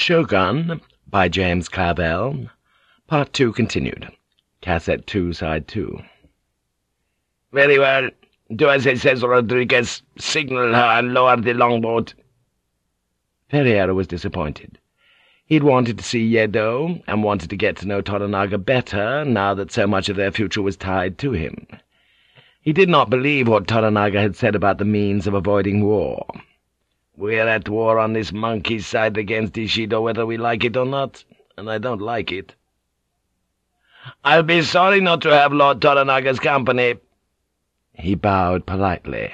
Shogun by James Clavell. Part 2 continued. Cassette 2, Side 2. Very well. Do as it says, Rodriguez. Signal her and lower the longboat. Ferriera was disappointed. He'd wanted to see Yedo, and wanted to get to know Toranaga better, now that so much of their future was tied to him. He did not believe what Toranaga had said about the means of avoiding war. We're at war on this monkey's side against Ishido whether we like it or not, and I don't like it. I'll be sorry not to have Lord Toranaga's company. He bowed politely.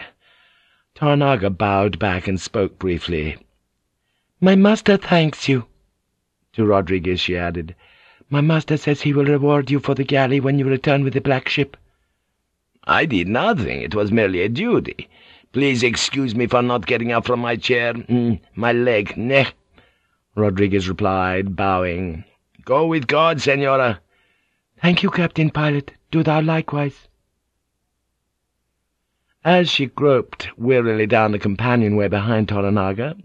Toranaga bowed back and spoke briefly. "'My master thanks you.' To Rodriguez she added, "'My master says he will reward you for the galley when you return with the black ship.' "'I did nothing. It was merely a duty. Please excuse me for not getting up from my chair. Mm, my leg, neh.' Rodriguez replied, bowing. "'Go with God, senora.' "'Thank you, Captain Pilot. Do thou likewise.' As she groped wearily down the companionway behind Toranaga,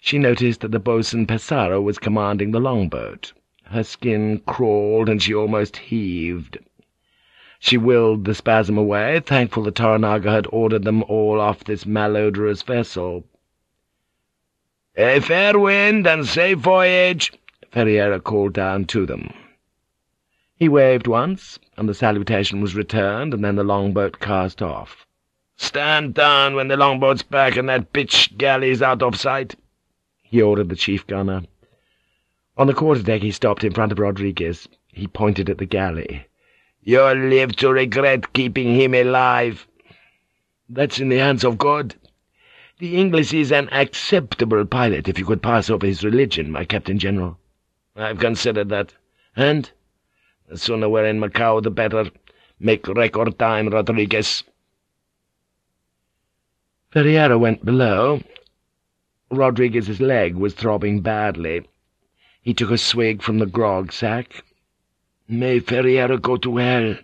she noticed that the boatswain Pesaro was commanding the longboat. Her skin crawled, and she almost heaved. She willed the spasm away, thankful that Toranaga had ordered them all off this malodorous vessel. "A fair wind and safe voyage!" Ferriera called down to them. He waved once, and the salutation was returned, and then the longboat cast off. "Stand down when the longboat's back and that bitch galley's out of sight," he ordered the chief gunner. On the quarter-deck he stopped in front of Rodriguez. He pointed at the galley. "You'll live to regret keeping him alive." "That's in the hands of God. The English is an acceptable pilot if you could pass over his religion, my Captain General." "I've considered that. And?" "The sooner we're in Macao, the better. Make record time, Rodriguez." Ferriera went below. Rodriguez's leg was throbbing badly. He took a swig from the grog-sack. "May Ferriera go to hell,"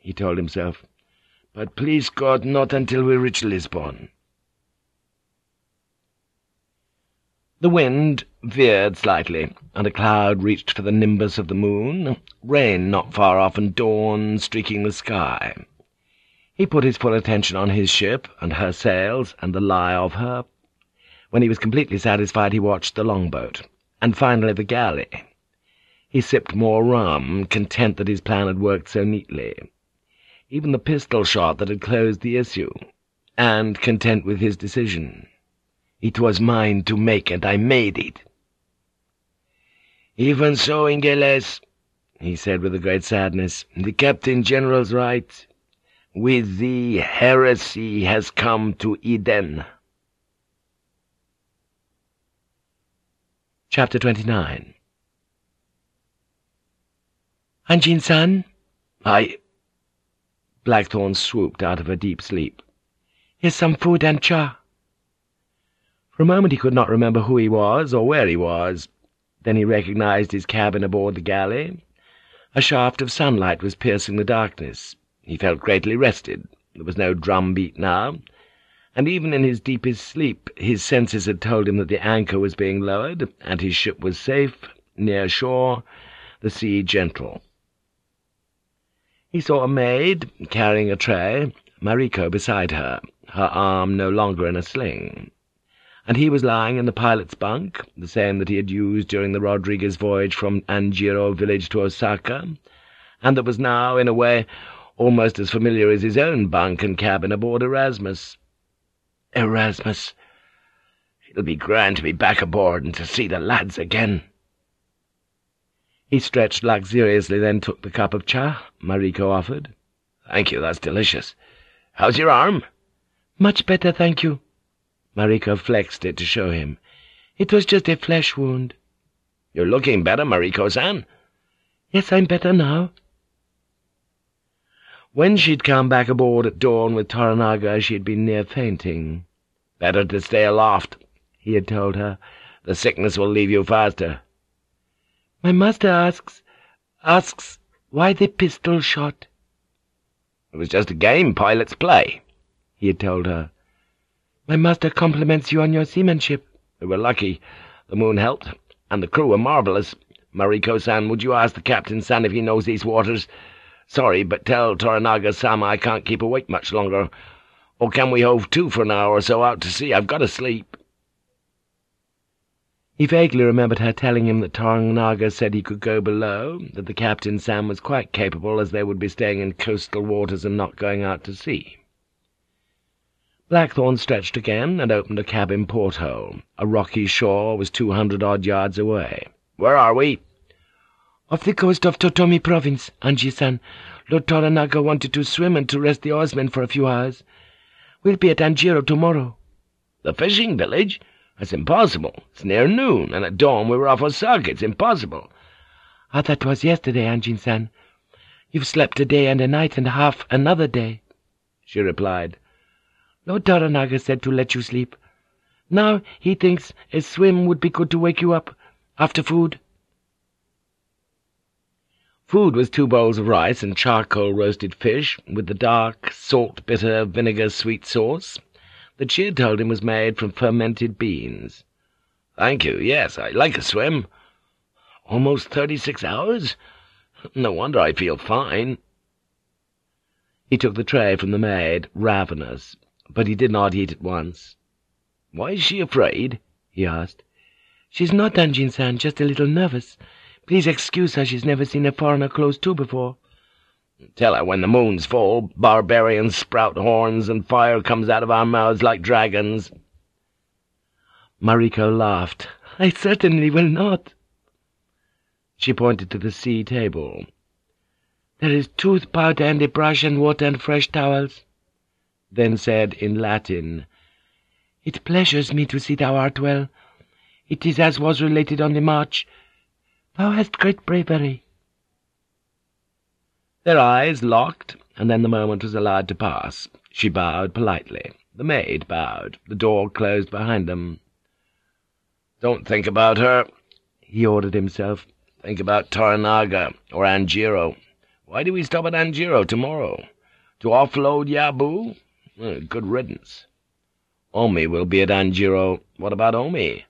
he told himself. "But please God, not until we reach Lisbon." The wind veered slightly, and a cloud reached for the nimbus of the moon, rain not far off and dawn streaking the sky. He put his full attention on his ship, and her sails, and the lie of her. When he was completely satisfied he watched the longboat, and finally the galley. He sipped more rum, content that his plan had worked so neatly. Even the pistol shot that had closed the issue, and content with his decision. It was mine to make, and I made it. "'Even so, Ingeles,' he said with a great sadness, "'the Captain General's right. With thee heresy has come to Eden.' Chapter 29 Anjin-san? I... Blackthorne swooped out of a deep sleep. Here's some food and cha. For a moment he could not remember who he was, or where he was. Then he recognized his cabin aboard the galley. A shaft of sunlight was piercing the darkness. He felt greatly rested. There was no drum beat now, and even in his deepest sleep his senses had told him that the anchor was being lowered, and his ship was safe, near shore, the sea gentle. He saw a maid, carrying a tray, Mariko beside her, her arm no longer in a sling, and he was lying in the pilot's bunk, the same that he had used during the Rodriguez voyage from Anjiro village to Osaka, and that was now, in a way, almost as familiar as his own bunk and cabin aboard Erasmus. Erasmus! It'll be grand to be back aboard and to see the lads again. He stretched luxuriously, then took the cup of cha Mariko offered. "'Thank you, that's delicious. How's your arm?' "'Much better, thank you.' Mariko flexed it to show him. "'It was just a flesh wound.' "'You're looking better, Mariko-san.' "'Yes, I'm better now.' When she'd come back aboard at dawn with Toranaga, she had been near fainting. "'Better to stay aloft,' he had told her. "'The sickness will leave you faster.' "'My master asks, asks, why the pistol shot?' "'It was just a game pilots play,' he had told her. "'My master compliments you on your seamanship.' "'We were lucky. The moon helped, and the crew were marvellous. Mariko-san, would you ask the captain-san if he knows these waters? Sorry, but tell Toranaga-sama I can't keep awake much longer. Or can we hove to for an hour or so out to sea? I've got to sleep.' He vaguely remembered her telling him that Toranaga said he could go below, that the captain-san was quite capable as they would be staying in coastal waters and not going out to sea. Blackthorne stretched again and opened a cabin porthole. A rocky shore was two hundred odd yards away. "'Where are we?' "'Off the coast of Totomi Province, Anjin-san. Lord Toranaga wanted to swim and to rest the oarsmen for a few hours. We'll be at Anjiro tomorrow.' "'The fishing village?' That's impossible. It's near noon, and at dawn we were off Osaka. It's impossible. Ah, that was yesterday, Anjin-san. You've slept a day and a night and a half another day, she replied. Lord Toranaga said to let you sleep. Now he thinks a swim would be good to wake you up, after food. Food was two bowls of rice and charcoal roasted fish, with the dark, salt, bitter, vinegar-sweet sauce, that she had told him was made from fermented beans. "'Thank you, yes, I like a swim. Almost thirty-six hours? No wonder I feel fine.' He took the tray from the maid, ravenous, but he did not eat at once. "'Why is she afraid?' he asked. "'She's not, Anjin-san, just a little nervous. Please excuse her, she's never seen a foreigner close to before.' Tell her when the moon's full, barbarians sprout horns and fire comes out of our mouths like dragons.' Mariko laughed. "'I certainly will not.' She pointed to the sea table. "'There is tooth powder and a brush and water and fresh towels.' Then said in Latin, "'It pleasures me to see thou art well. It is as was related on the march. Thou hast great bravery.' Their eyes locked, and then the moment was allowed to pass. She bowed politely. The maid bowed. The door closed behind them. "'Don't think about her,' he ordered himself. "'Think about Toranaga, or Anjiro. Why do we stop at Anjiro tomorrow? To offload Yabu? Good riddance. Omi will be at Anjiro. What about Omi?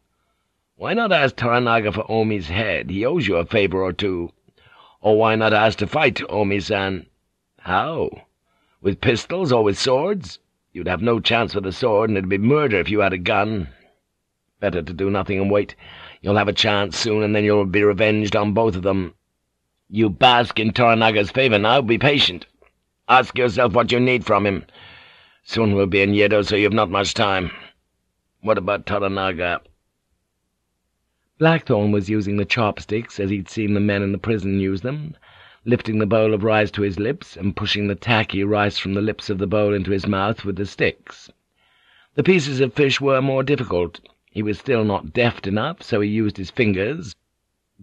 Why not ask Toranaga for Omi's head? He owes you a favor or two. Or why not ask to fight, Omi-san? How? With pistols or with swords? You'd have no chance with a sword, and it'd be murder if you had a gun. Better to do nothing and wait. You'll have a chance soon, and then you'll be revenged on both of them. You bask in Toranaga's favor now. Be patient. Ask yourself what you need from him. Soon we'll be in Yedo, so you've not much time. What about Toranaga?' Blackthorne was using the chopsticks as he'd seen the men in the prison use them, lifting the bowl of rice to his lips and pushing the tacky rice from the lips of the bowl into his mouth with the sticks. The pieces of fish were more difficult. He was still not deft enough, so he used his fingers,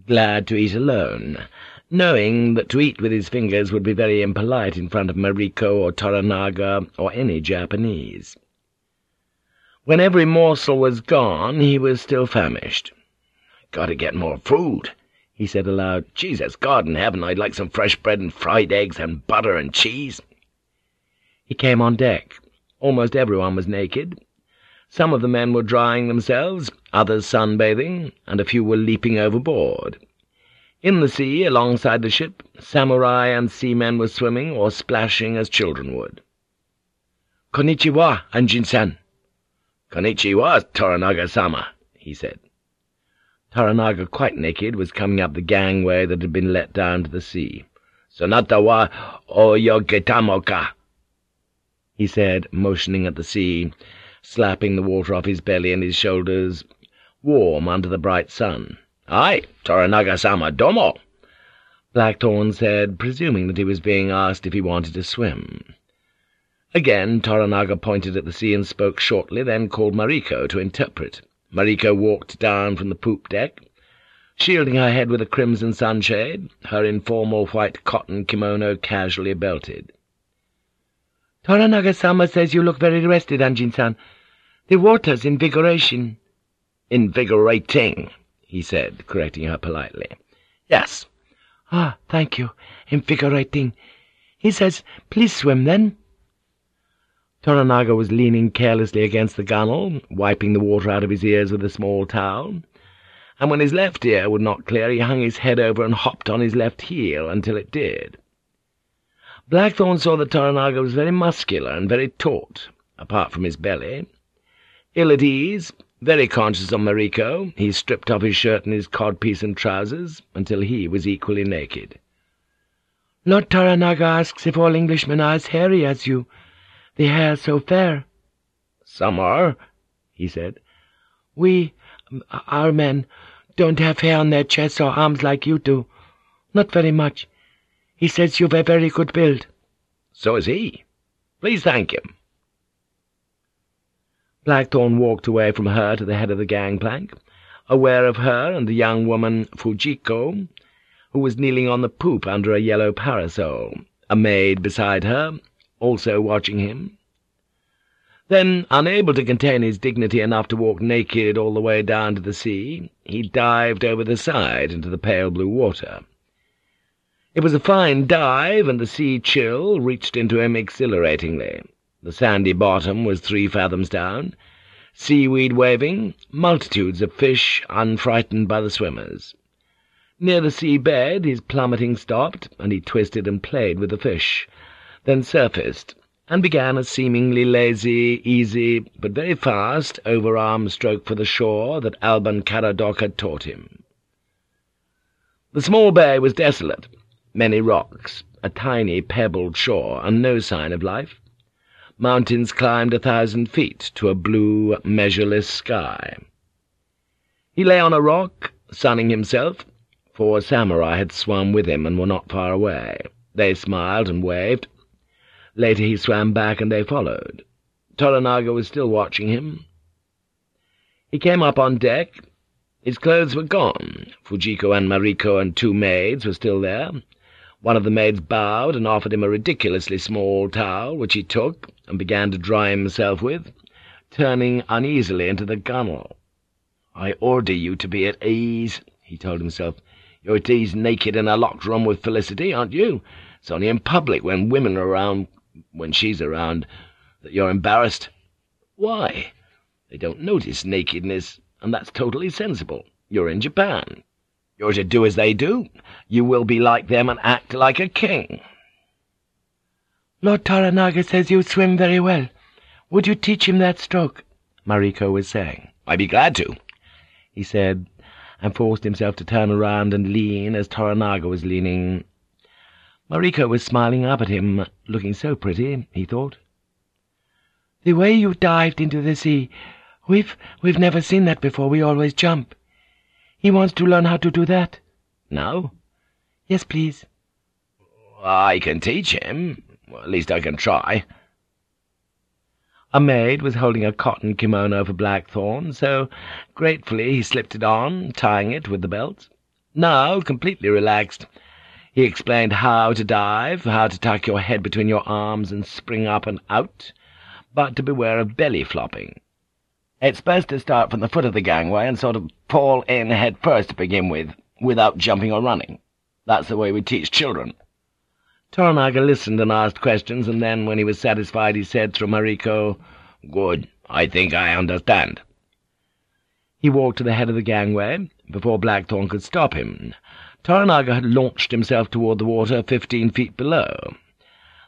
glad to eat alone, knowing that to eat with his fingers would be very impolite in front of Mariko or Toranaga or any Japanese. When every morsel was gone, he was still famished. "'Gotta get more food,' he said aloud. "'Jesus, God in heaven, I'd like some fresh bread and fried eggs and butter and cheese.' He came on deck. Almost everyone was naked. Some of the men were drying themselves, others sunbathing, and a few were leaping overboard. In the sea, alongside the ship, samurai and seamen were swimming or splashing as children would. "'Konnichiwa, Anjin-san.' "'Konnichiwa, Toranaga-sama,' he said. Toranaga, quite naked, was coming up the gangway that had been let down to the sea. "'Sonata wa oyogetamoka,' he said, motioning at the sea, slapping the water off his belly and his shoulders, warm under the bright sun. "'Aye, Toranaga-sama, domo!' Blackthorne said, presuming that he was being asked if he wanted to swim. Again Toranaga pointed at the sea and spoke shortly, then called Mariko to interpret. Mariko walked down from the poop deck, shielding her head with a crimson sunshade, her informal white cotton kimono casually belted. "'Toranaga-sama says you look very rested, Anjin-san. The water's invigoration.' "'Invigorating,' he said, correcting her politely. "'Yes.' "'Ah, thank you. Invigorating. He says, please swim, then.' Toranaga was leaning carelessly against the gunwale, wiping the water out of his ears with a small towel. and when his left ear would not clear, he hung his head over and hopped on his left heel until it did. Blackthorne saw that Toranaga was very muscular and very taut, apart from his belly. Ill at ease, very conscious of Mariko, he stripped off his shirt and his codpiece and trousers until he was equally naked. Lord Toranaga asks if all Englishmen are as hairy as you. The hair so fair. Some are, he said. We, um, our men, don't have hair on their chests or arms like you do. Not very much. He says you've a very good build. So is he. Please thank him. Blackthorne walked away from her to the head of the gangplank, aware of her and the young woman Fujiko, who was kneeling on the poop under a yellow parasol, a maid beside her, also watching him. Then, unable to contain his dignity enough to walk naked all the way down to the sea, he dived over the side into the pale blue water. It was a fine dive, and the sea chill reached into him exhilaratingly. The sandy bottom was three fathoms down, seaweed waving, multitudes of fish unfrightened by the swimmers. Near the sea bed his plummeting stopped, and he twisted and played with the fish, then surfaced, and began a seemingly lazy, easy, but very fast overarm stroke for the shore that Alban Caradoc had taught him. The small bay was desolate, many rocks, a tiny pebbled shore, and no sign of life. Mountains climbed a thousand feet to a blue, measureless sky. He lay on a rock, sunning himself. Four samurai had swum with him and were not far away. They smiled and waved. Later he swam back and they followed. Toranaga was still watching him. He came up on deck. His clothes were gone. Fujiko and Mariko and two maids were still there. One of the maids bowed and offered him a ridiculously small towel, which he took and began to dry himself with, turning uneasily into the gunwale. "I order you to be at ease," he told himself. "You're at ease naked in a locked room with Felicity, aren't you? It's only in public, when women are around, when she's around, that you're embarrassed. Why? They don't notice nakedness, and that's totally sensible. You're in Japan. You're to do as they do. You will be like them and act like a king. Lord Toranaga says you swim very well. Would you teach him that stroke? Mariko was saying. I'd be glad to, he said, and forced himself to turn around and lean as Toranaga was leaning. Mariko was smiling up at him, looking so pretty, he thought. The way you dived into the sea, we've, we've never seen that before. We always jump. He wants to learn how to do that. No? Yes, please. I can teach him. At least I can try. A maid was holding a cotton kimono for Blackthorne, so gratefully he slipped it on, tying it with the belt. Now, completely relaxed, he explained how to dive, how to tuck your head between your arms and spring up and out, but to beware of belly flopping. It's best to start from the foot of the gangway and sort of fall in head first to begin with, without jumping or running. That's the way we teach children. Toranaga listened and asked questions, and then, when he was satisfied, he said through Mariko, "Good. I think I understand." He walked to the head of the gangway, before Blackthorne could stop him. Toranaga had launched himself toward the water fifteen feet below.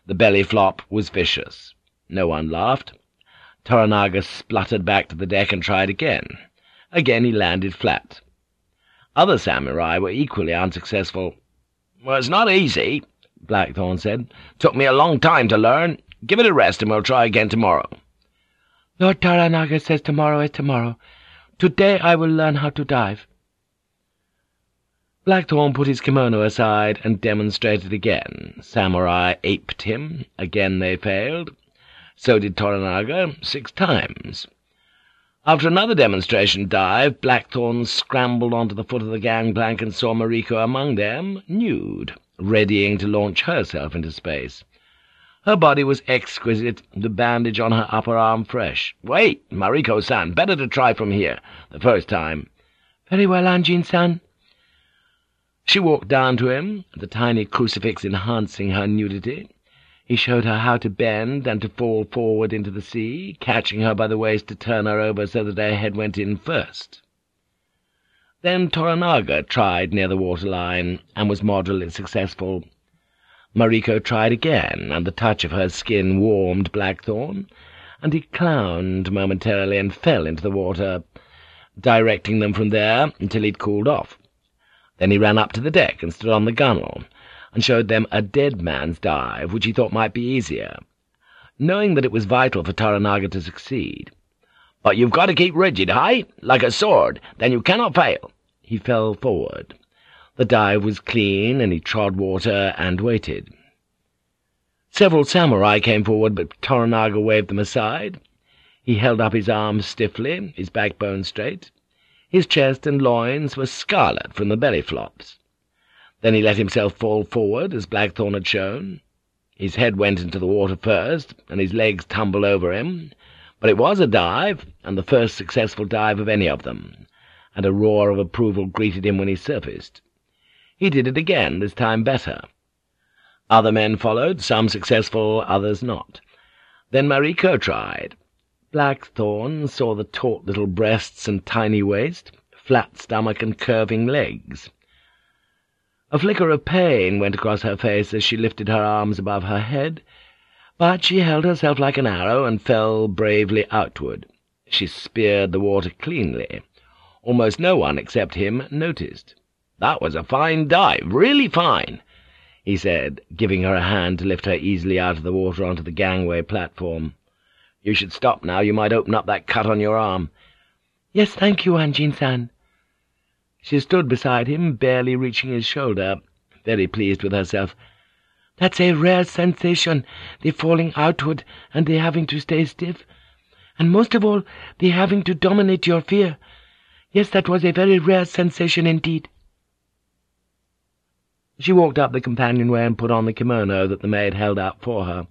The belly flop was vicious. No one laughed. Toranaga spluttered back to the deck and tried again. Again he landed flat. Other samurai were equally unsuccessful. "Well, it's not easy," Blackthorne said. "Took me a long time to learn. Give it a rest, and we'll try again tomorrow." Lord Toranaga says tomorrow is tomorrow. Today I will learn how to dive. Blackthorne put his kimono aside and demonstrated again. Samurai aped him. Again they failed. So did Toranaga, six times. After another demonstration dive, Blackthorne scrambled onto the foot of the gangplank and saw Mariko among them, nude, readying to launch herself into space. Her body was exquisite, the bandage on her upper arm fresh. "Wait, Mariko-san, better to try from here, the first time." "Very well, Anjin-san." She walked down to him, the tiny crucifix enhancing her nudity. He showed her how to bend and to fall forward into the sea, catching her by the waist to turn her over so that her head went in first. Then Toranaga tried near the waterline, and was moderately successful. Mariko tried again, and the touch of her skin warmed Blackthorne, and he clowned momentarily and fell into the water, directing them from there until he'd cooled off. Then he ran up to the deck and stood on the gunwale, and showed them a dead man's dive, which he thought might be easier, knowing that it was vital for Toranaga to succeed. But you've got to keep rigid, high, like a sword, then you cannot fail. He fell forward. The dive was clean, and he trod water and waited. Several samurai came forward, but Toranaga waved them aside. He held up his arms stiffly, his backbone straight. His chest and loins were scarlet from the belly flops. Then he let himself fall forward, as Blackthorne had shown. His head went into the water first, and his legs tumbled over him, but it was a dive, and the first successful dive of any of them, and a roar of approval greeted him when he surfaced. He did it again, this time better. Other men followed, some successful, others not. Then Mariko tried. Blackthorne saw the taut little breasts and tiny waist, flat stomach and curving legs. A flicker of pain went across her face as she lifted her arms above her head, but she held herself like an arrow and fell bravely outward. She speared the water cleanly. Almost no one except him noticed. "'That was a fine dive, really fine,' he said, giving her a hand to lift her easily out of the water onto the gangway platform. You should stop now. You might open up that cut on your arm. Yes, thank you, Anjin-san. She stood beside him, barely reaching his shoulder, very pleased with herself. That's a rare sensation, the falling outward and the having to stay stiff. And most of all, the having to dominate your fear. Yes, that was a very rare sensation indeed. She walked up the companionway and put on the kimono that the maid held out for her.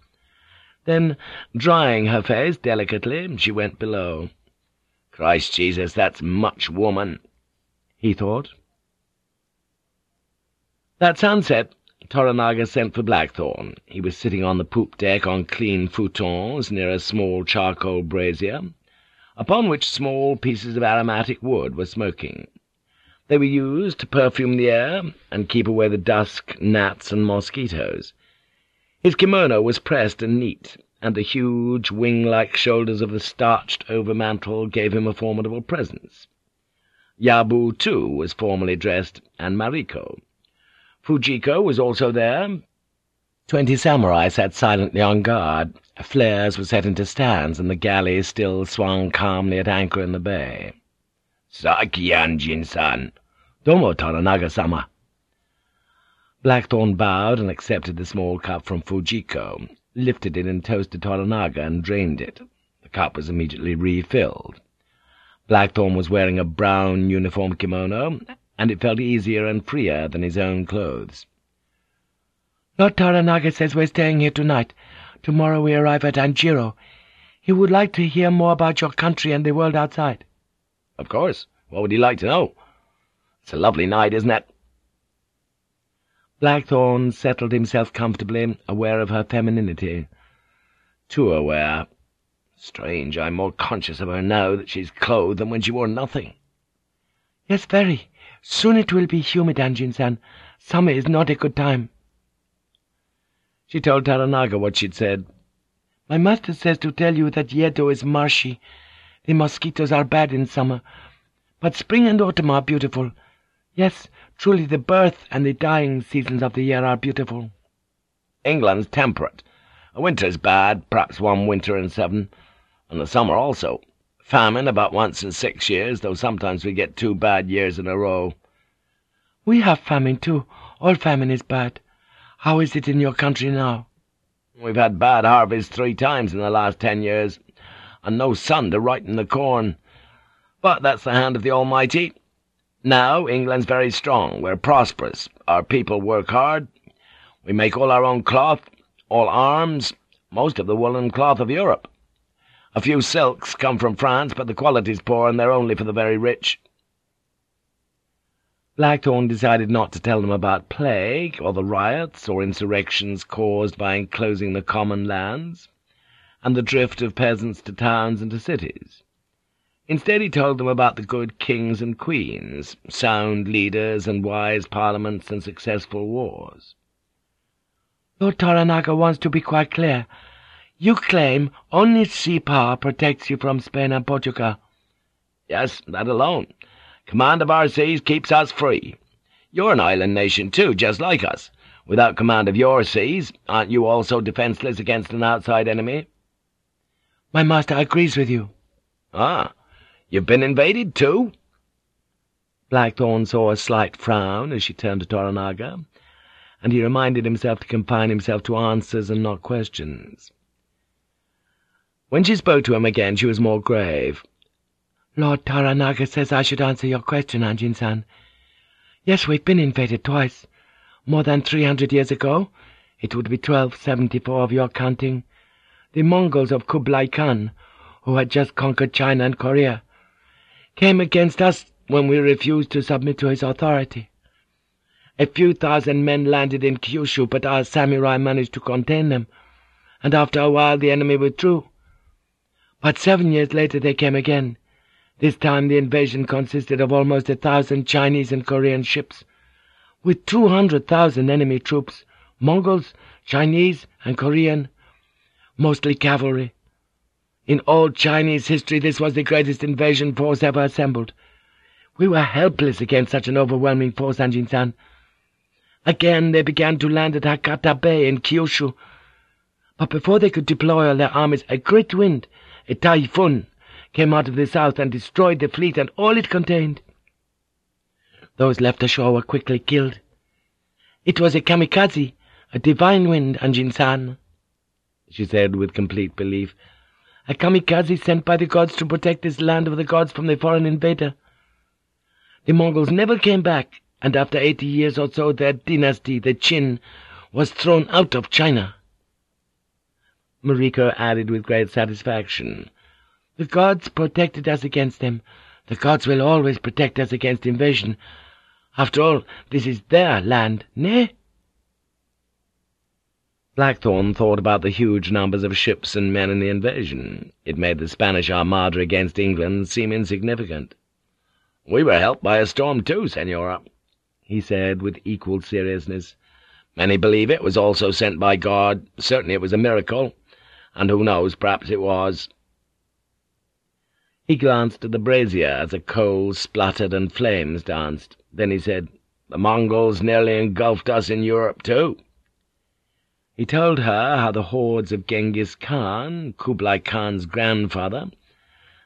Then, drying her face delicately, she went below. Christ Jesus, that's much woman, he thought. That sunset, Toranaga sent for Blackthorne. He was sitting on the poop deck on clean futons near a small charcoal brazier, upon which small pieces of aromatic wood were smoking. They were used to perfume the air and keep away the dust, gnats, and mosquitoes. His kimono was pressed and neat, and the huge, wing-like shoulders of the starched overmantle gave him a formidable presence. Yabu, too, was formally dressed, and Mariko. Fujiko was also there. Twenty samurai sat silently on guard. Flares were set into stands, and the galley still swung calmly at anchor in the bay. "'Sake Anjin-san!' "'Domo Toranaga-sama!' Blackthorne bowed and accepted the small cup from Fujiko, lifted it and toasted Toranaga, and drained it. The cup was immediately refilled. Blackthorne was wearing a brown uniform kimono, and it felt easier and freer than his own clothes. Lord Toranaga says we're staying here tonight. Tomorrow we arrive at Anjiro. He would like to hear more about your country and the world outside. Of course. What would he like to know? It's a lovely night, isn't it? Blackthorne settled himself comfortably, aware of her femininity. Too aware. Strange, I'm more conscious of her now that she's clothed than when she wore nothing. Yes, very. Soon it will be humid, Anjin-san. Summer is not a good time. She told Toranaga what she'd said. My master says to tell you that Yedo is marshy. The mosquitoes are bad in summer, but spring and autumn are beautiful. Yes, Truly the birth and the dying seasons of the year are beautiful. England's temperate. The winter's bad, perhaps one winter in seven, and the summer also. Famine about once in six years, though sometimes we get two bad years in a row. We have famine, too. All famine is bad. How is it in your country now? We've had bad harvests three times in the last ten years, and no sun to ripen the corn. But that's the hand of the Almighty. Now England's very strong. We're prosperous. Our people work hard. We make all our own cloth, all arms, most of the woolen cloth of Europe. A few silks come from France, but the quality's poor, and they're only for the very rich. Blackthorne decided not to tell them about plague, or the riots or insurrections caused by enclosing the common lands, and the drift of peasants to towns and to cities. Instead he told them about the good kings and queens, sound leaders and wise parliaments and successful wars. Lord Toranaga wants to be quite clear. You claim only sea power protects you from Spain and Portugal. Yes, that alone. Command of our seas keeps us free. You're an island nation too, just like us. Without command of your seas, aren't you also defenseless against an outside enemy? My master agrees with you. Ah, you've been invaded too? Blackthorne saw a slight frown as she turned to Toranaga, and he reminded himself to confine himself to answers and not questions. When she spoke to him again, she was more grave. Lord Toranaga says I should answer your question, Anjin-san. Yes, we've been invaded twice. More than three hundred years ago, it would be 1274 of your counting, the Mongols of Kublai Khan, who had just conquered China and Korea, came against us when we refused to submit to his authority. A few thousand men landed in Kyushu, but our samurai managed to contain them, and after a while the enemy withdrew. But seven years later they came again. This time the invasion consisted of almost a thousand Chinese and Korean ships, with two hundred thousand enemy troops, Mongols, Chinese, and Korean, mostly cavalry. In all Chinese history this was the greatest invasion force ever assembled. We were helpless against such an overwhelming force, Anjin-san. Again they began to land at Hakata Bay in Kyushu, but before they could deploy all their armies, a great wind a typhoon, came out of the south and destroyed the fleet and all it contained. Those left ashore were quickly killed. It was a kamikaze, a divine wind, Anjin-san, she said with complete belief. A kamikaze sent by the gods to protect this land of the gods from the foreign invader. The Mongols never came back, and after eighty years or so their dynasty, the Qin, was thrown out of China. Mariko added with great satisfaction. The gods protected us against them. The gods will always protect us against invasion. After all, this is their land, nay? Blackthorne thought about the huge numbers of ships and men in the invasion. It made the Spanish Armada against England seem insignificant. "'We were helped by a storm too, Senora,' he said with equal seriousness. "'Many believe it was also sent by God. Certainly it was a miracle and who knows, perhaps it was. He glanced at the brazier as the coals spluttered and flames danced. Then he said, The Mongols nearly engulfed us in Europe, too. He told her how the hordes of Genghis Khan, Kublai Khan's grandfather,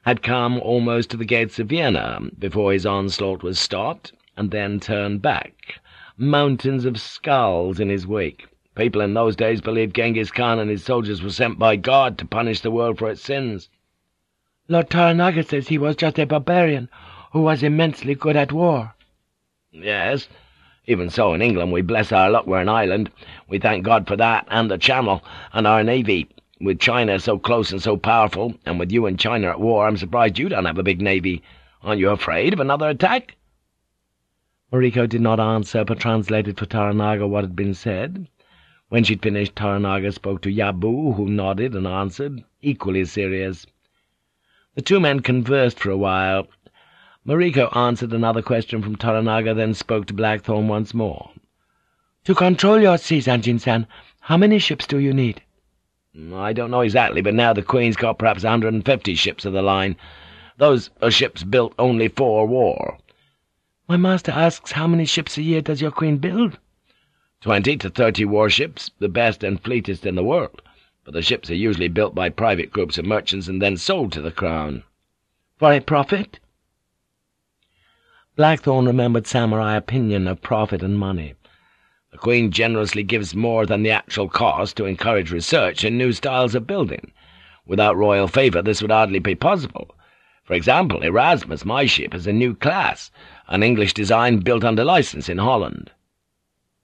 had come almost to the gates of Vienna before his onslaught was stopped, and then turned back, mountains of skulls in his wake. People in those days believed Genghis Khan and his soldiers were sent by God to punish the world for its sins. Lord Toranaga says he was just a barbarian who was immensely good at war. Yes, even so in England we bless our luck we're an island. We thank God for that, and the Channel, and our navy. With China so close and so powerful, and with you and China at war, I'm surprised you don't have a big navy. Aren't you afraid of another attack?' Mariko did not answer, but translated for Toranaga what had been said. When she'd finished, Toranaga spoke to Yabu, who nodded and answered, equally serious. The two men conversed for a while. Mariko answered another question from Toranaga, then spoke to Blackthorne once more. "To control your seas, Anjin-san, how many ships do you need?" "I don't know exactly, but now the Queen's got perhaps a hundred and fifty ships of the line. Those are ships built only for war." "My master asks how many ships a year does your Queen build?" Twenty to thirty warships, the best and fleetest in the world, but the ships are usually built by private groups of merchants and then sold to the Crown. For a profit? Blackthorne remembered samurai opinion of profit and money. The Queen generously gives more than the actual cost to encourage research in new styles of building. Without royal favour this would hardly be possible. For example, Erasmus, my ship, is a new class, an English design built under license in Holland.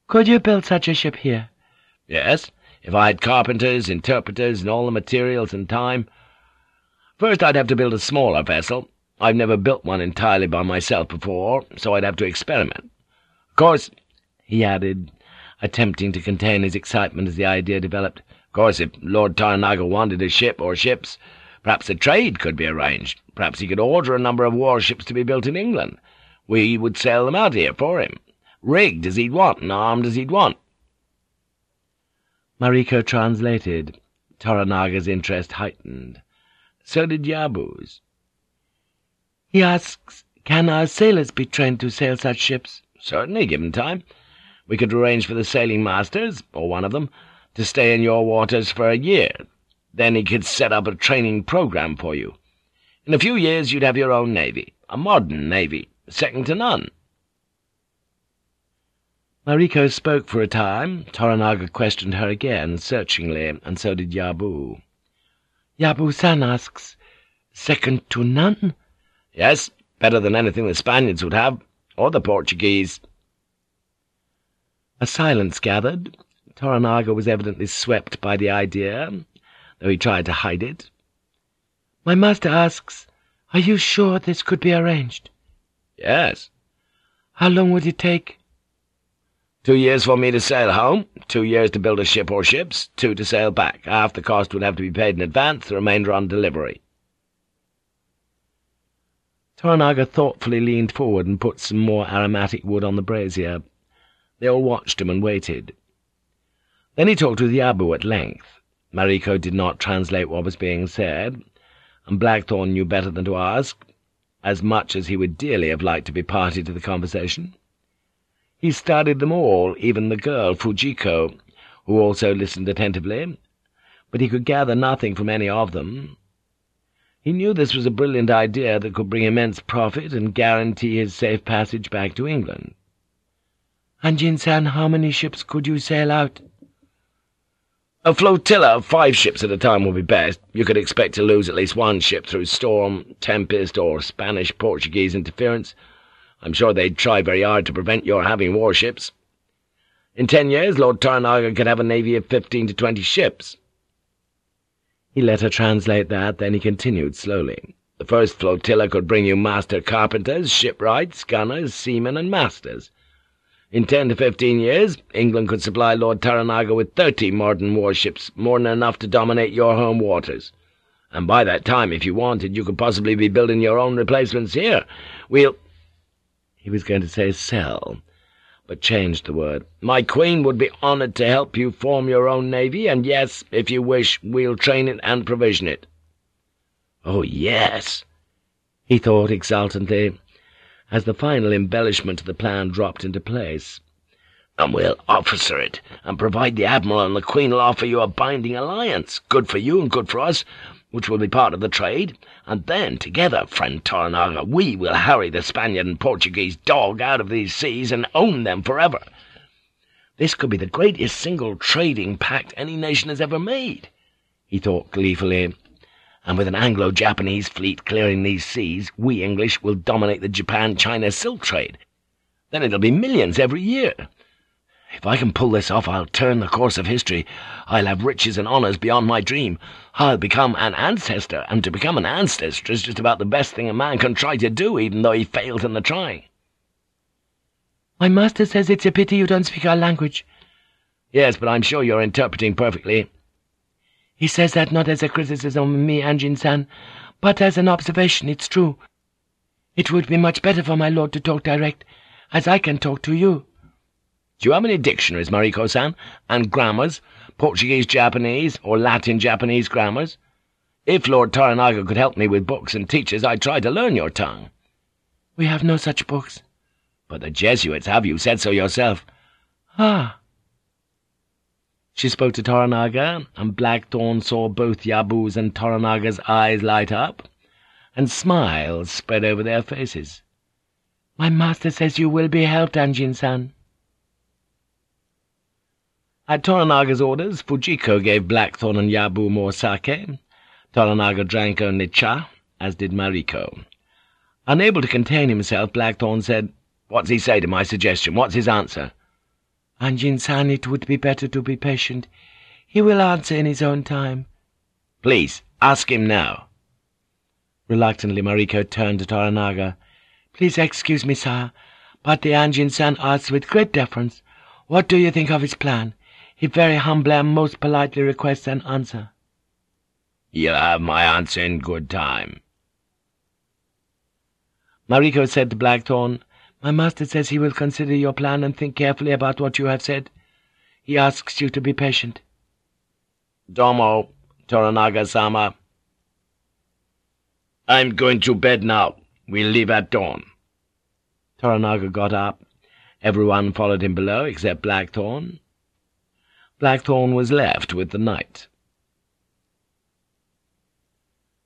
Could you build such a ship here? Yes, if I had carpenters, interpreters, and all the materials and time. First I'd have to build a smaller vessel. I've never built one entirely by myself before, so I'd have to experiment. Of course, he added, attempting to contain his excitement as the idea developed, of course, if Lord Toranaga wanted a ship or ships, Perhaps a trade could be arranged. Perhaps he could order a number of warships to be built in England. We would sail them out here for him, rigged as he'd want and armed as he'd want. Mariko translated. Toranaga's interest heightened. So did Yabu's. He asks, can our sailors be trained to sail such ships? Certainly, given time. We could arrange for the sailing masters, or one of them, to stay in your waters for a year. Then he could set up a training program for you. In a few years you'd have your own navy, a modern navy, second to none. Mariko spoke for a time. Toranaga questioned her again, searchingly, and so did Yabu. Yabu-san asks, second to none? Yes, better than anything the Spaniards would have, or the Portuguese. A silence gathered. Toranaga was evidently swept by the idea, though he tried to hide it. My master asks, are you sure this could be arranged? Yes. How long would it take? Two years for me to sail home, two years to build a ship or ships, two to sail back. Half the cost would have to be paid in advance, the remainder on delivery. Toranaga thoughtfully leaned forward and put some more aromatic wood on the brazier. They all watched him and waited. Then he talked with Yabu at length. Mariko did not translate what was being said, and Blackthorne knew better than to ask, as much as he would dearly have liked to be party to the conversation. He studied them all, even the girl, Fujiko, who also listened attentively, but he could gather nothing from any of them. He knew this was a brilliant idea that could bring immense profit and guarantee his safe passage back to England. Anjin-san, how many ships could you sail out? A flotilla of five ships at a time would be best. You could expect to lose at least one ship through storm, tempest, or Spanish-Portuguese interference. I'm sure they'd try very hard to prevent your having warships. In ten years, Lord Toranaga could have a navy of fifteen to twenty ships. He let her translate that, then he continued slowly. The first flotilla could bring you master carpenters, shipwrights, gunners, seamen, and masters. In ten to fifteen years, England could supply Lord Toranaga with thirty modern warships, more than enough to dominate your home waters. And by that time, if you wanted, you could possibly be building your own replacements here. We'll—' He was going to say sell, but changed the word. My queen would be honoured to help you form your own navy, and yes, if you wish, we'll train it and provision it. Oh, yes, he thought exultantly, as the final embellishment of the plan dropped into place. And we'll officer it, and provide the Admiral and the Queen'll offer you a binding alliance, good for you and good for us, which will be part of the trade, and then, together, friend Toranaga, we will harry the Spaniard and Portuguese dog out of these seas and own them forever. This could be the greatest single trading pact any nation has ever made, he thought gleefully, and with an Anglo-Japanese fleet clearing these seas, we English will dominate the Japan-China silk trade. Then it'll be millions every year. If I can pull this off, I'll turn the course of history. I'll have riches and honours beyond my dream. I'll become an ancestor, and to become an ancestor is just about the best thing a man can try to do, even though he fails in the trying. My master says it's a pity you don't speak our language. Yes, but I'm sure you're interpreting perfectly. He says that not as a criticism of me, Anjin-san, but as an observation, it's true. It would be much better for my lord to talk direct, as I can talk to you. Do you have any dictionaries, Mariko-san, and grammars, Portuguese-Japanese or Latin-Japanese grammars? If Lord Toranaga could help me with books and teachers, I'd try to learn your tongue. We have no such books. But the Jesuits have, you said so yourself. Ah. She spoke to Toranaga, and Blackthorne saw both Yabu's and Toranaga's eyes light up, and smiles spread over their faces. My master says you will be helped, Anjin-san. At Toranaga's orders, Fujiko gave Blackthorne and Yabu more sake. Toranaga drank only cha, as did Mariko. Unable to contain himself, Blackthorne said, What's he say to my suggestion? What's his answer? Anjin-san, it would be better to be patient. He will answer in his own time. Please, ask him now. Reluctantly, Mariko turned to Toranaga. Please excuse me, sir, but the Anjin-san asks with great deference, what do you think of his plan? He very humbly and most politely requests an answer. You'll have my answer in good time. Mariko said to Blackthorne, My master says he will consider your plan and think carefully about what you have said. He asks you to be patient. Domo, Toranaga-sama. I'm going to bed now. We'll leave at dawn. Toranaga got up. Everyone followed him below except Blackthorne. Blackthorne was left with the night.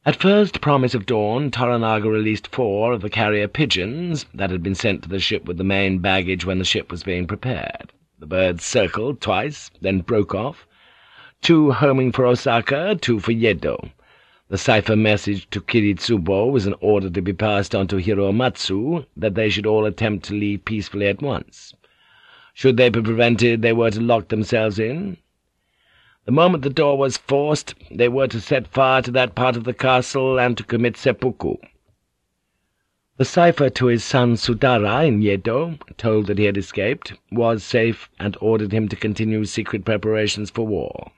At first promise of dawn, Toranaga released four of the carrier pigeons that had been sent to the ship with the main baggage when the ship was being prepared. The birds circled twice, then broke off, two homing for Osaka, two for Yedo. The cipher message to Kiritsubo was an order to be passed on to Hiromatsu that they should all attempt to leave peacefully at once. Should they be prevented, they were to lock themselves in. The moment the door was forced, they were to set fire to that part of the castle and to commit seppuku. The cipher to his son Sudara in Yedo, told that he had escaped, was safe and ordered him to continue secret preparations for war.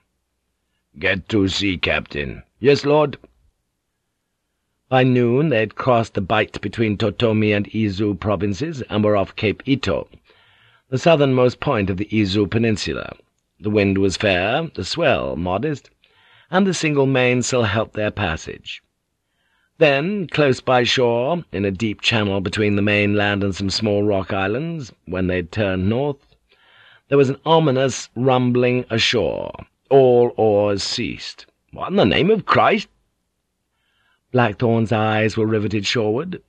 "'Get to sea, Captain.' "'Yes, Lord.' By noon they had crossed the bight between Totomi and Izu provinces and were off Cape Ito, the southernmost point of the Izu Peninsula. The wind was fair, the swell modest, and the single mainsail helped their passage. Then, close by shore, in a deep channel between the mainland and some small rock islands, when they turned north, there was an ominous rumbling ashore. All oars ceased. What in the name of Christ? Blackthorne's eyes were riveted shoreward.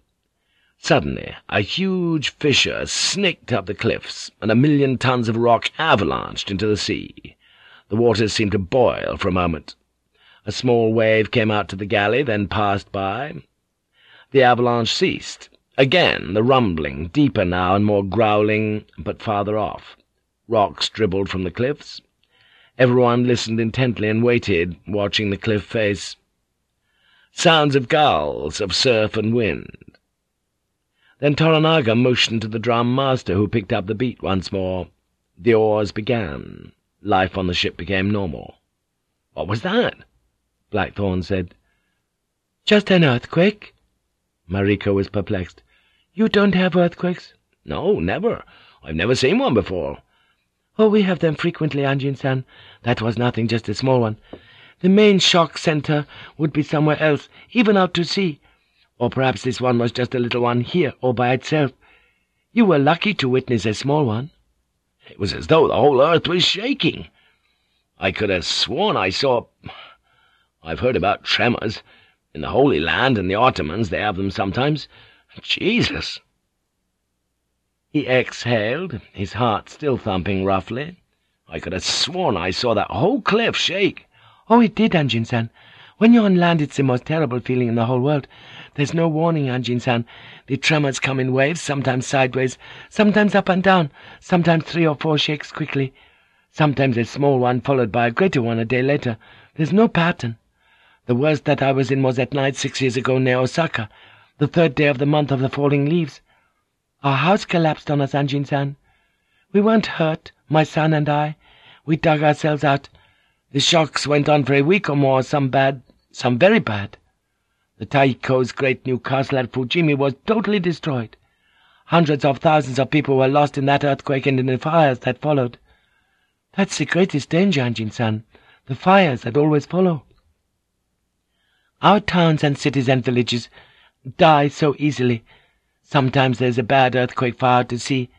Suddenly, a huge fissure snicked up the cliffs, and a million tons of rock avalanched into the sea. The waters seemed to boil for a moment. A small wave came out to the galley, then passed by. The avalanche ceased. Again the rumbling, deeper now and more growling, but farther off. Rocks dribbled from the cliffs. Everyone listened intently and waited, watching the cliff face. Sounds of gulls, of surf and wind. Then Toranaga motioned to the drum master, who picked up the beat once more. The oars began. Life on the ship became normal. "'What was that?' Blackthorne said. "'Just an earthquake.' Mariko was perplexed. "'You don't have earthquakes?' "'No, never. I've never seen one before.' "'Oh, we have them frequently, Anjin-san. That was nothing, just a small one. The main shock center would be somewhere else, even out to sea. Or perhaps this one was just a little one here, all by itself. You were lucky to witness a small one.' It was as though the whole earth was shaking. I could have sworn I saw... I've heard about tremors. In the Holy Land and the Ottomans they have them sometimes. Jesus!' He exhaled, his heart still thumping roughly. I could have sworn I saw that whole cliff shake. Oh, it did, Anjin-san. When you're on land, it's the most terrible feeling in the whole world. There's no warning, Anjin-san. The tremors come in waves, sometimes sideways, sometimes up and down, sometimes three or four shakes quickly, sometimes a small one followed by a greater one a day later. There's no pattern. The worst that I was in was at night six years ago near Osaka, the third day of the month of the falling leaves. Our house collapsed on us, Anjin-san. We weren't hurt, my son and I. We dug ourselves out. The shocks went on for a week or more, some bad, some very bad. The Taiko's great new castle at Fushimi was totally destroyed. Hundreds of thousands of people were lost in that earthquake and in the fires that followed. That's the greatest danger, Anjin-san, the fires that always follow. Our towns and cities and villages die so easily. Sometimes there's a bad earthquake far out to sea,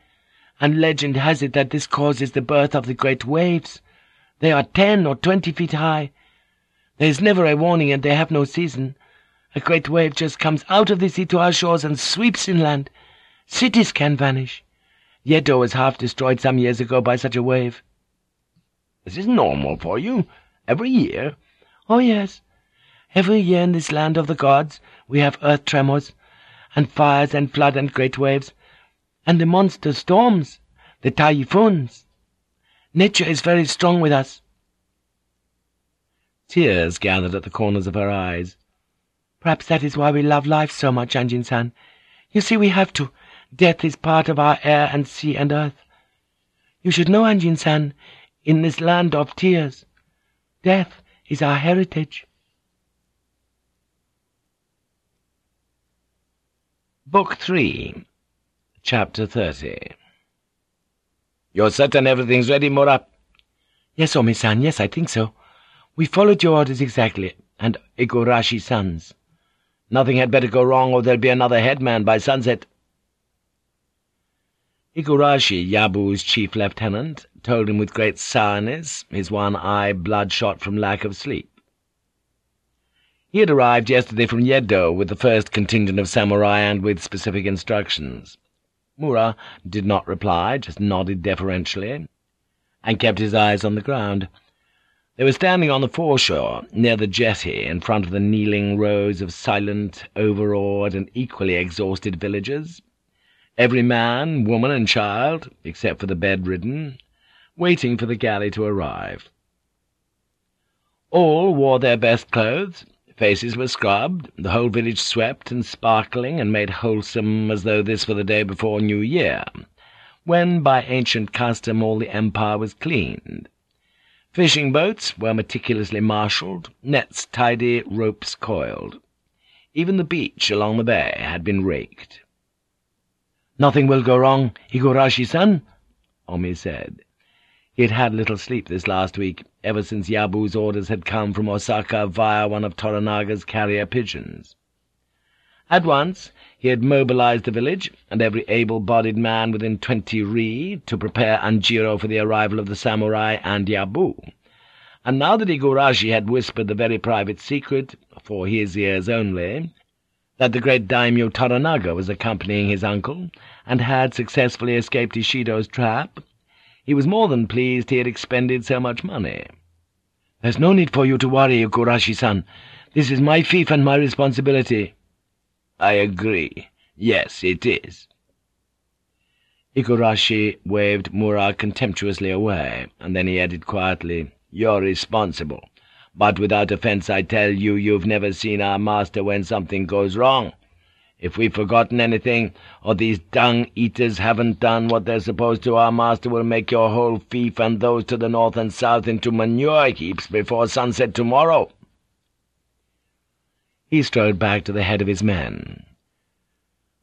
and legend has it that this causes the birth of the great waves. They are ten or twenty feet high. There is never a warning, and they have no season. A great wave just comes out of the sea to our shores and sweeps inland. Cities can vanish. Yedo was half destroyed some years ago by such a wave. This is normal for you? Every year? Oh, yes. Every year in this land of the gods we have earth tremors, and fires and flood and great waves, and the monster storms, the typhoons. Nature is very strong with us. Tears gathered at the corners of her eyes. Perhaps that is why we love life so much, Anjin-san. You see, we have to. Death is part of our air and sea and earth. You should know, Anjin-san, in this land of tears, death is our heritage. Book 3, Chapter 30 You're certain everything's ready, Murap? Yes, Omi-san, yes, I think so. We followed your orders exactly, and Igurashi-san's. Nothing had better go wrong, or there'll be another headman by sunset. Igurashi, Yabu's chief lieutenant, told him with great sourness, his one eye bloodshot from lack of sleep. He had arrived yesterday from Yedo with the first contingent of samurai and with specific instructions. Mura did not reply, just nodded deferentially, and kept his eyes on the ground. They were standing on the foreshore, near the jetty, in front of the kneeling rows of silent, overawed, and equally exhausted villagers, every man, woman, and child, except for the bedridden, waiting for the galley to arrive. All wore their best clothes, Faces were scrubbed, the whole village swept and sparkling and made wholesome as though this were the day before New Year, when by ancient custom all the empire was cleaned. Fishing boats were meticulously marshalled, nets tidy, ropes coiled. Even the beach along the bay had been raked. "'Nothing will go wrong, Igurashi-san,' Omi said. He had had little sleep this last week, ever since Yabu's orders had come from Osaka via one of Toranaga's carrier pigeons. At once he had mobilized the village, and every able-bodied man within twenty ri, to prepare Anjiro for the arrival of the samurai and Yabu. And now that Igurashi had whispered the very private secret, for his ears only, that the great daimyo Toranaga was accompanying his uncle, and had successfully escaped Ishido's trap, he was more than pleased he had expended so much money. "'There's no need for you to worry, Igurashi-san. This is my fief and my responsibility.' "'I agree. Yes, it is.' Igurashi waved Mura contemptuously away, and then he added quietly, "'You're responsible. But without offence I tell you, you've never seen our master when something goes wrong. If we've forgotten anything, or these dung-eaters haven't done what they're supposed to, our master will make your whole fief and those to the north and south into manure heaps before sunset tomorrow.' He strode back to the head of his men.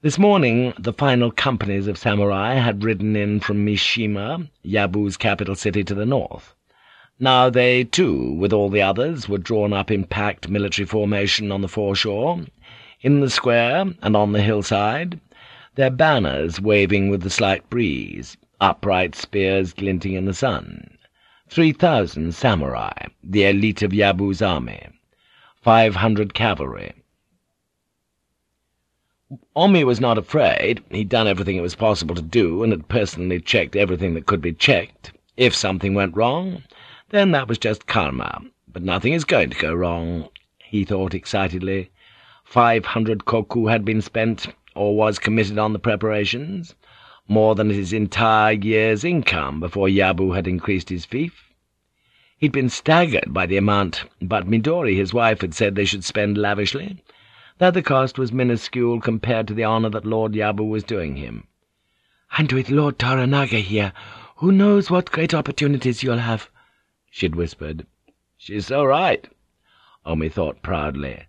This morning the final companies of samurai had ridden in from Mishima, Yabu's capital city to the north. Now they, too, with all the others, were drawn up in packed military formation on the foreshore, in the square and on the hillside, their banners waving with the slight breeze, upright spears glinting in the sun. Three thousand samurai, the elite of Yabu's army. Five hundred cavalry. Omi was not afraid. He'd done everything it was possible to do, and had personally checked everything that could be checked. If something went wrong, then that was just karma. But nothing is going to go wrong, he thought excitedly. Five hundred koku had been spent, or was committed on the preparations, more than his entire year's income before Yabu had increased his fief. He'd been staggered by the amount, but Midori, his wife, had said they should spend lavishly, that the cost was minuscule compared to the honour that Lord Yabu was doing him. "'And with Lord Toranaga here, who knows what great opportunities you'll have?' she'd whispered. "'She's so right,' Omi thought proudly.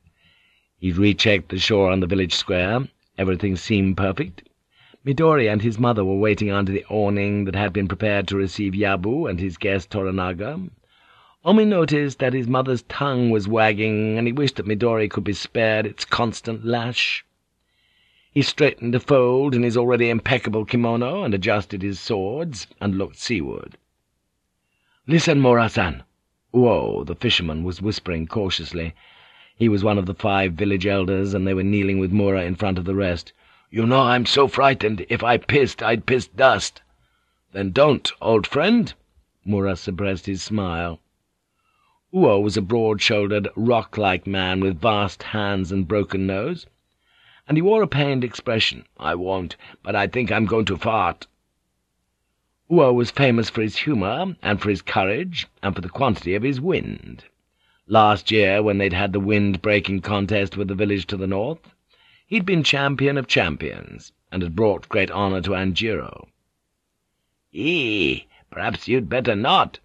He rechecked the shore on the village square. Everything seemed perfect. Midori and his mother were waiting under the awning that had been prepared to receive Yabu and his guest Toranaga. Omi noticed that his mother's tongue was wagging, and he wished that Midori could be spared its constant lash. He straightened a fold in his already impeccable kimono, and adjusted his swords, and looked seaward. "'Listen, Mura-san!' Uo, the fisherman, was whispering cautiously. He was one of the five village elders, and they were kneeling with Mura in front of the rest. "'You know I'm so frightened. If I pissed, I'd piss dust.' "'Then don't, old friend.' Mura suppressed his smile. Uo was a broad-shouldered, rock-like man with vast hands and broken nose, and he wore a pained expression. "'I won't, but I think I'm going to fart.' Uo was famous for his humour, and for his courage, and for the quantity of his wind. Last year, when they'd had the wind-breaking contest with the village to the north, he'd been champion of champions, and had brought great honour to Anjiro. "'Ee, perhaps you'd better not,'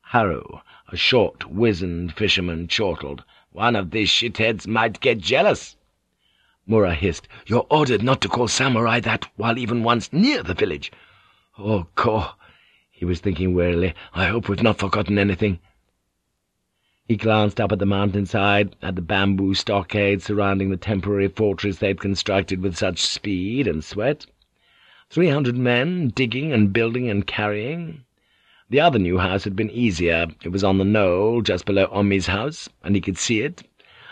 Haru, a short, wizened fisherman, chortled. "'One of these shitheads might get jealous.' Mura hissed. "You're ordered not to call samurai that while even once near the village. Oh, Ko, he was thinking wearily, I hope we've not forgotten anything. He glanced up at the mountainside, at the bamboo stockade surrounding the temporary fortress they'd constructed with such speed and sweat. Three hundred men, digging and building and carrying. The other new house had been easier. It was on the knoll, just below Omi's house, and he could see it.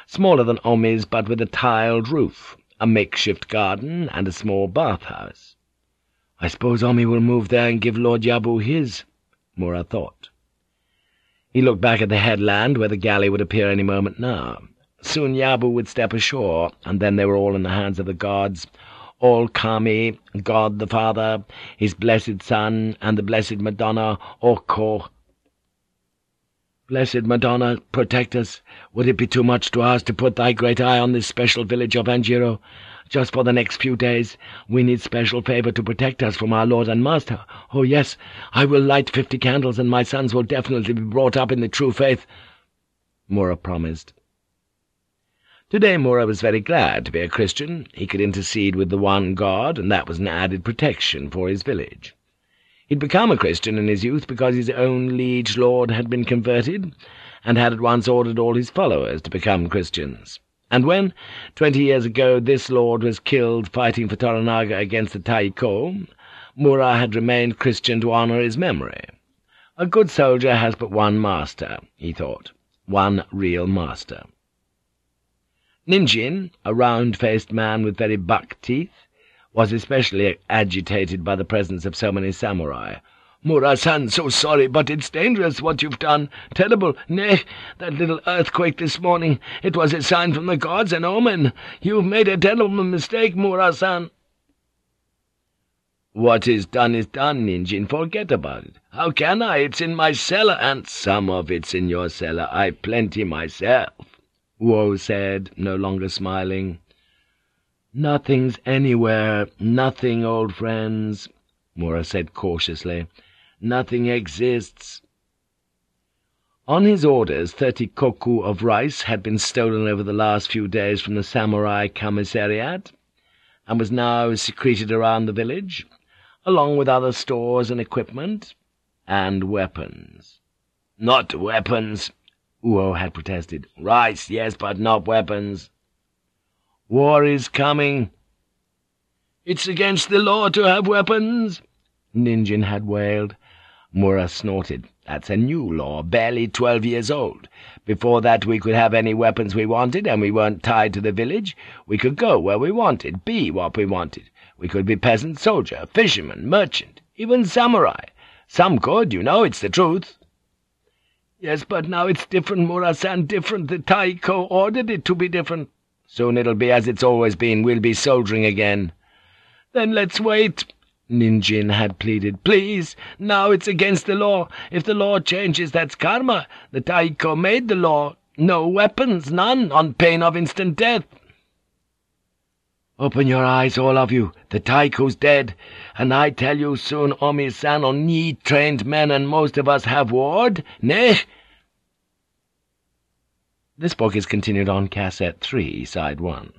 Smaller than Omi's, but with a tiled roof, a makeshift garden, and a small bath-house. I suppose Omi will move there and give Lord Yabu his, Mura thought. He looked back at the headland, where the galley would appear any moment now. Soon Yabu would step ashore, and then they were all in the hands of the gods. All Kami, God the Father, his blessed Son, and the blessed Madonna, Oko. Blessed Madonna, protect us. Would it be too much to ask to put thy great eye on this special village of Anjiro? Just for the next few days, we need special favour to protect us from our Lord and Master. Oh, yes, I will light fifty candles, and my sons will definitely be brought up in the true faith.' Mura promised. Today Mura was very glad to be a Christian. He could intercede with the one God, and that was an added protection for his village. He'd become a Christian in his youth because his own liege lord had been converted, and had at once ordered all his followers to become Christians. And when, twenty years ago, this lord was killed fighting for Toranaga against the Taiko, Mura had remained Christian to honour his memory. A good soldier has but one master, he thought, one real master. Ninjin, a round-faced man with very buck teeth, was especially agitated by the presence of so many samurai, Mura-san, so sorry, but it's dangerous what you've done. Terrible. Nay, that little earthquake this morning, it was a sign from the gods, an omen. You've made a terrible mistake, Mura-san. What is done is done, Ninjin. Forget about it. How can I? It's in my cellar, and some of it's in your cellar. I've plenty myself. Uo said, no longer smiling. Nothing's anywhere, nothing, old friends, Mura said cautiously. Nothing exists. On his orders, thirty koku of rice had been stolen over the last few days from the samurai commissariat, and was now secreted around the village, along with other stores and equipment, and weapons. "'Not weapons,' Uo had protested. "'Rice, yes, but not weapons.' "'War is coming.' "'It's against the law to have weapons,' Ninjin had wailed. Mura snorted. That's a new law, barely twelve years old. Before that we could have any weapons we wanted, and we weren't tied to the village. We could go where we wanted, be what we wanted. We could be peasant, soldier, fisherman, merchant, even samurai. Some could, you know, it's the truth. Yes, but now it's different, Mura-san, different. The Taiko ordered it to be different. Soon it'll be as it's always been. We'll be soldiering again. Then let's wait. Ninjin had pleaded. Please, now it's against the law. If the law changes, that's karma. The Taiko made the law. No weapons, none, on pain of instant death. Open your eyes, all of you. The Taiko's dead, and I tell you soon Omi-san need trained men, and most of us have ward, ne? This book is continued on Cassette 3, Side 1.